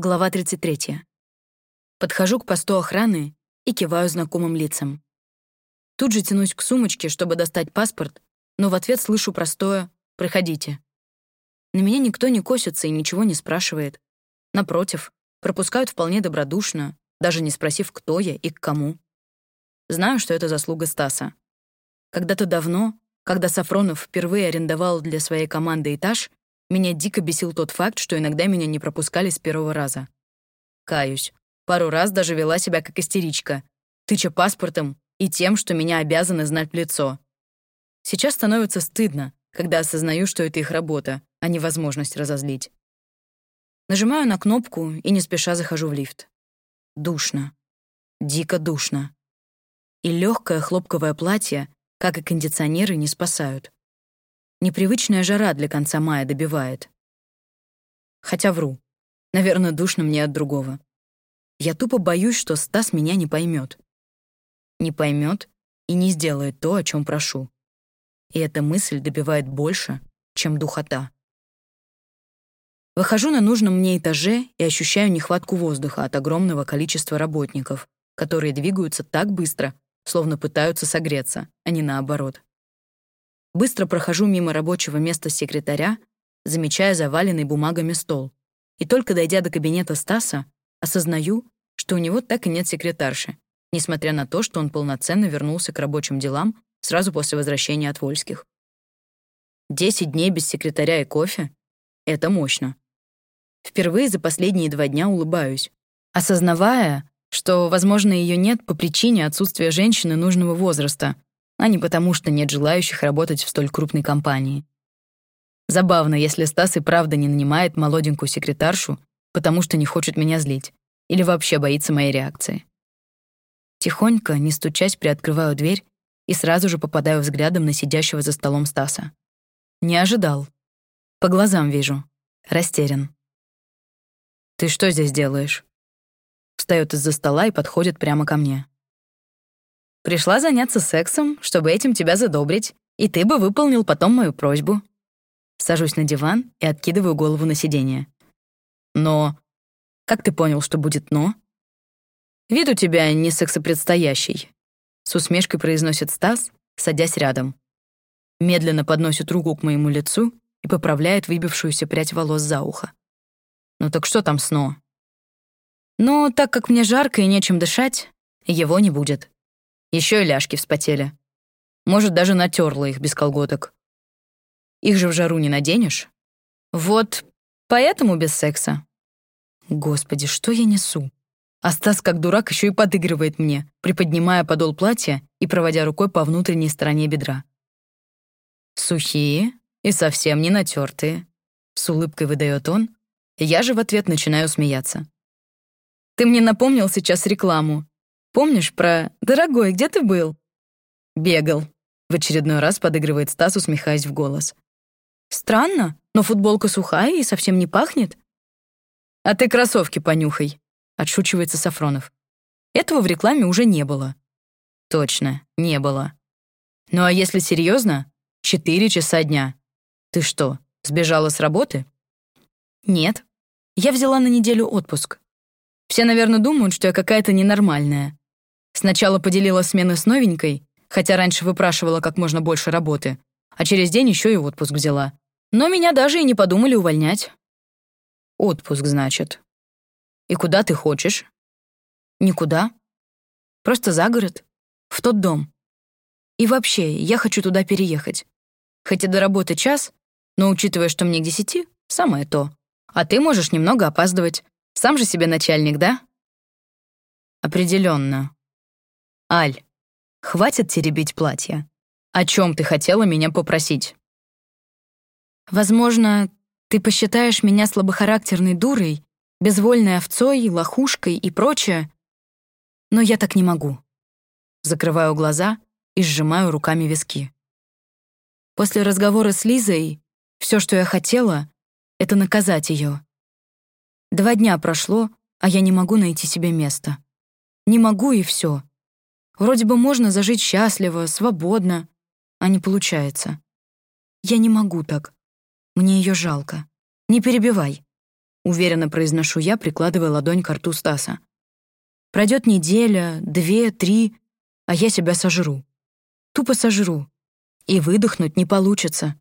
Глава 33. Подхожу к посту охраны и киваю знакомым лицам. Тут же тянусь к сумочке, чтобы достать паспорт, но в ответ слышу простое «Проходите». На меня никто не косится и ничего не спрашивает. Напротив, пропускают вполне добродушно, даже не спросив, кто я и к кому. Знаю, что это заслуга Стаса. Когда-то давно, когда Сафронов впервые арендовал для своей команды этаж, меня дико бесил тот факт, что иногда меня не пропускали с первого раза. Каюсь. Пару раз даже вела себя как истеричка, тыча паспортом и тем, что меня обязаны знать в лицо. Сейчас становится стыдно, когда осознаю, что это их работа, а не возможность разозлить. Нажимаю на кнопку и не спеша захожу в лифт. Душно. Дико душно. И легкое хлопковое платье, как и кондиционеры, не спасают. Непривычная жара для конца мая добивает. Хотя вру. Наверное, душно мне от другого. Я тупо боюсь, что Стас меня не поймет. Не поймет и не сделает то, о чем прошу. И эта мысль добивает больше, чем духота. Выхожу на нужном мне этаже и ощущаю нехватку воздуха от огромного количества работников, которые двигаются так быстро, словно пытаются согреться, а не наоборот. Быстро прохожу мимо рабочего места секретаря, замечая заваленный бумагами стол. И только дойдя до кабинета Стаса, осознаю, что у него так и нет секретарши, несмотря на то, что он полноценно вернулся к рабочим делам сразу после возвращения от Вольских. Десять дней без секретаря и кофе — это мощно. Впервые за последние два дня улыбаюсь, осознавая, что, возможно, ее нет по причине отсутствия женщины нужного возраста — а не потому, что нет желающих работать в столь крупной компании. Забавно, если Стас и правда не нанимает молоденькую секретаршу, потому что не хочет меня злить или вообще боится моей реакции. Тихонько, не стучась, приоткрываю дверь и сразу же попадаю взглядом на сидящего за столом Стаса. Не ожидал. По глазам вижу. Растерян. «Ты что здесь делаешь?» Встает из-за стола и подходит прямо ко мне. Пришла заняться сексом, чтобы этим тебя задобрить, и ты бы выполнил потом мою просьбу. Сажусь на диван и откидываю голову на сиденье. Но... Как ты понял, что будет «но»? Вид у тебя не сексопредстоящий. С усмешкой произносит Стас, садясь рядом. Медленно подносит руку к моему лицу и поправляет выбившуюся прядь волос за ухо. Ну так что там сно? Но так как мне жарко и нечем дышать, его не будет. Еще и ляжки вспотели. Может, даже натерла их без колготок. Их же в жару не наденешь. Вот поэтому без секса. Господи, что я несу? А Стас, как дурак, еще и подыгрывает мне, приподнимая подол платья и проводя рукой по внутренней стороне бедра. Сухие и совсем не натертые. С улыбкой выдает он. Я же в ответ начинаю смеяться. Ты мне напомнил сейчас рекламу. Помнишь про «Дорогой, где ты был?» «Бегал», — в очередной раз подыгрывает Стас, усмехаясь в голос. «Странно, но футболка сухая и совсем не пахнет». «А ты кроссовки понюхай», — отшучивается Сафронов. Этого в рекламе уже не было. Точно, не было. Ну а если серьезно, четыре часа дня. Ты что, сбежала с работы? Нет. Я взяла на неделю отпуск. Все, наверное, думают, что я какая-то ненормальная. Сначала поделила смены с новенькой, хотя раньше выпрашивала как можно больше работы, а через день еще и отпуск взяла. Но меня даже и не подумали увольнять. Отпуск, значит. И куда ты хочешь? Никуда. Просто за город. В тот дом. И вообще, я хочу туда переехать. Хотя до работы час, но учитывая, что мне к десяти, самое то. А ты можешь немного опаздывать. Сам же себе начальник, да? Определенно. «Аль, хватит теребить платье. О чем ты хотела меня попросить?» «Возможно, ты посчитаешь меня слабохарактерной дурой, безвольной овцой, лохушкой и прочее, но я так не могу». Закрываю глаза и сжимаю руками виски. После разговора с Лизой все, что я хотела, — это наказать ее. Два дня прошло, а я не могу найти себе места. Не могу и все. Вроде бы можно зажить счастливо, свободно, а не получается. Я не могу так. Мне ее жалко. Не перебивай. Уверенно произношу я, прикладывая ладонь к рту Стаса. Пройдет неделя, две, три, а я себя сожру. Тупо сожру. И выдохнуть не получится.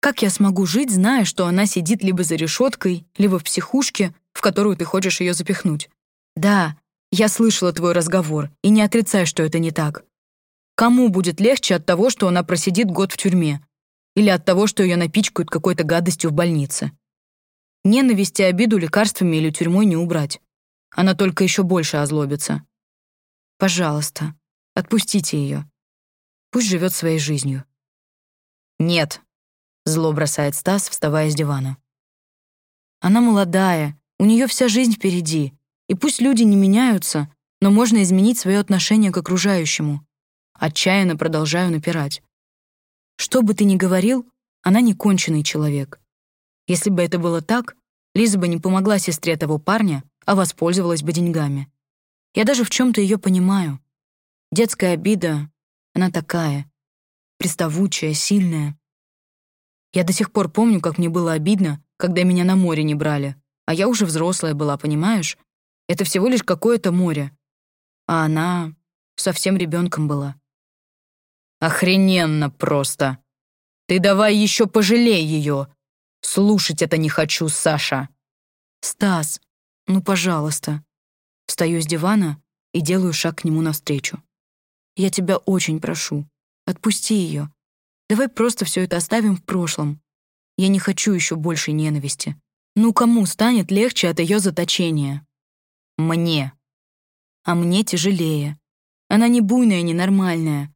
Как я смогу жить, зная, что она сидит либо за решеткой, либо в психушке, в которую ты хочешь ее запихнуть? Да, я слышала твой разговор, и не отрицай, что это не так. Кому будет легче от того, что она просидит год в тюрьме? Или от того, что ее напичкают какой-то гадостью в больнице? Ненависть и обиду лекарствами или тюрьмой не убрать. Она только еще больше озлобится. Пожалуйста, отпустите ее. Пусть живет своей жизнью. Нет, зло бросает Стас, вставая с дивана. Она молодая, у нее вся жизнь впереди. И пусть люди не меняются, но можно изменить свое отношение к окружающему. Отчаянно продолжаю напирать. Что бы ты ни говорил, она не конченый человек. Если бы это было так, Лиза бы не помогла сестре того парня, а воспользовалась бы деньгами. Я даже в чем то ее понимаю. Детская обида, она такая, приставучая, сильная. Я до сих пор помню, как мне было обидно, когда меня на море не брали, а я уже взрослая была, понимаешь? Это всего лишь какое-то море. А она совсем ребенком была. Охрененно просто. Ты давай еще пожалей ее. Слушать это не хочу, Саша. Стас, ну, пожалуйста. Встаю с дивана и делаю шаг к нему навстречу. Я тебя очень прошу, отпусти ее. Давай просто все это оставим в прошлом. Я не хочу еще больше ненависти. Ну, кому станет легче от ее заточения? Мне. А мне тяжелее. Она не буйная, не нормальная.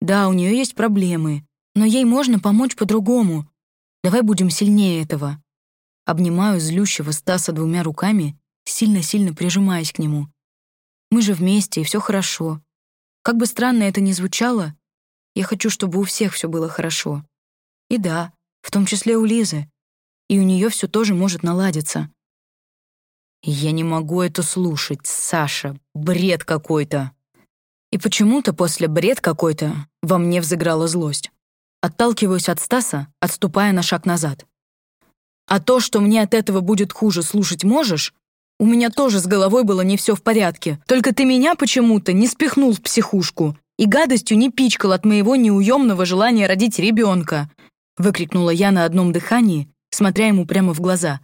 Да, у нее есть проблемы, но ей можно помочь по-другому. Давай будем сильнее этого. Обнимаю злющего Стаса двумя руками, сильно-сильно прижимаясь к нему. Мы же вместе, и все хорошо. Как бы странно это ни звучало, я хочу, чтобы у всех все было хорошо. И да, в том числе у Лизы. И у нее все тоже может наладиться. Я не могу это слушать, Саша. Бред какой-то. И почему-то после бред какой-то во мне взыграла злость. Отталкиваюсь от Стаса, отступая на шаг назад. А то, что мне от этого будет хуже, слушать можешь? У меня тоже с головой было не все в порядке. Только ты меня почему-то не спихнул в психушку и гадостью не пичкал от моего неуемного желания родить ребенка. Выкрикнула я на одном дыхании, смотря ему прямо в глаза.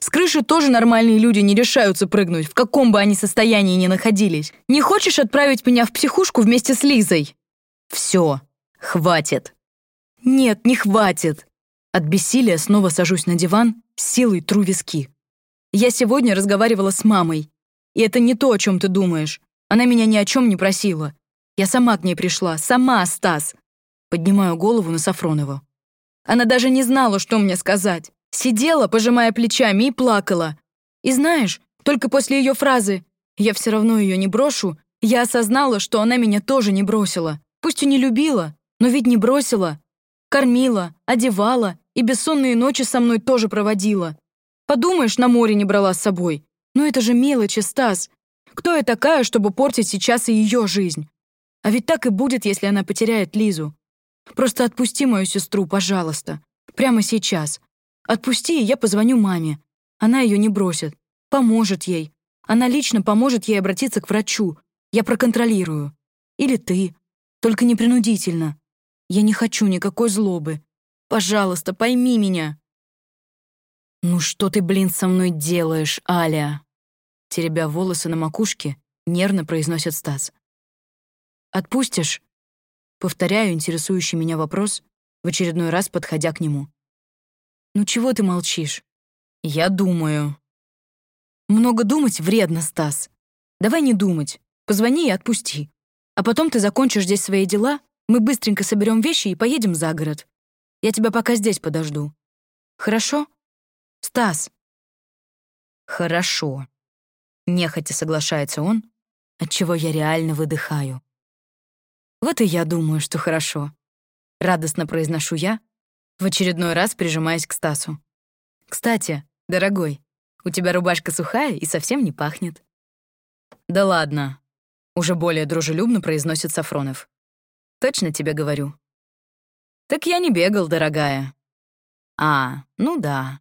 С крыши тоже нормальные люди не решаются прыгнуть, в каком бы они состоянии ни находились. Не хочешь отправить меня в психушку вместе с Лизой? Все, хватит. Нет, не хватит. От бессилия снова сажусь на диван, силой тру виски. Я сегодня разговаривала с мамой. И это не то, о чем ты думаешь. Она меня ни о чем не просила. Я сама к ней пришла, сама, Стас. Поднимаю голову на Сафронова. Она даже не знала, что мне сказать. Сидела, пожимая плечами, и плакала. И знаешь, только после ее фразы «я все равно ее не брошу», я осознала, что она меня тоже не бросила. Пусть и не любила, но ведь не бросила. Кормила, одевала и бессонные ночи со мной тоже проводила. Подумаешь, на море не брала с собой. Но это же мелочи, Стас. Кто я такая, чтобы портить сейчас и ее жизнь? А ведь так и будет, если она потеряет Лизу. Просто отпусти мою сестру, пожалуйста. Прямо сейчас. Отпусти, и я позвоню маме. Она ее не бросит. Поможет ей. Она лично поможет ей обратиться к врачу. Я проконтролирую. Или ты. Только не принудительно. Я не хочу никакой злобы. Пожалуйста, пойми меня. «Ну что ты, блин, со мной делаешь, Аля?» Теребя волосы на макушке, нервно произносит Стас. «Отпустишь?» Повторяю интересующий меня вопрос, в очередной раз подходя к нему. «Ну чего ты молчишь?» «Я думаю». «Много думать вредно, Стас. Давай не думать. Позвони и отпусти. А потом ты закончишь здесь свои дела, мы быстренько соберем вещи и поедем за город. Я тебя пока здесь подожду. Хорошо? Стас?» «Хорошо», — нехотя соглашается он, отчего я реально выдыхаю. «Вот и я думаю, что хорошо», — радостно произношу я, в очередной раз прижимаясь к Стасу. «Кстати, дорогой, у тебя рубашка сухая и совсем не пахнет». «Да ладно», — уже более дружелюбно произносит Сафронов. «Точно тебе говорю». «Так я не бегал, дорогая». «А, ну да».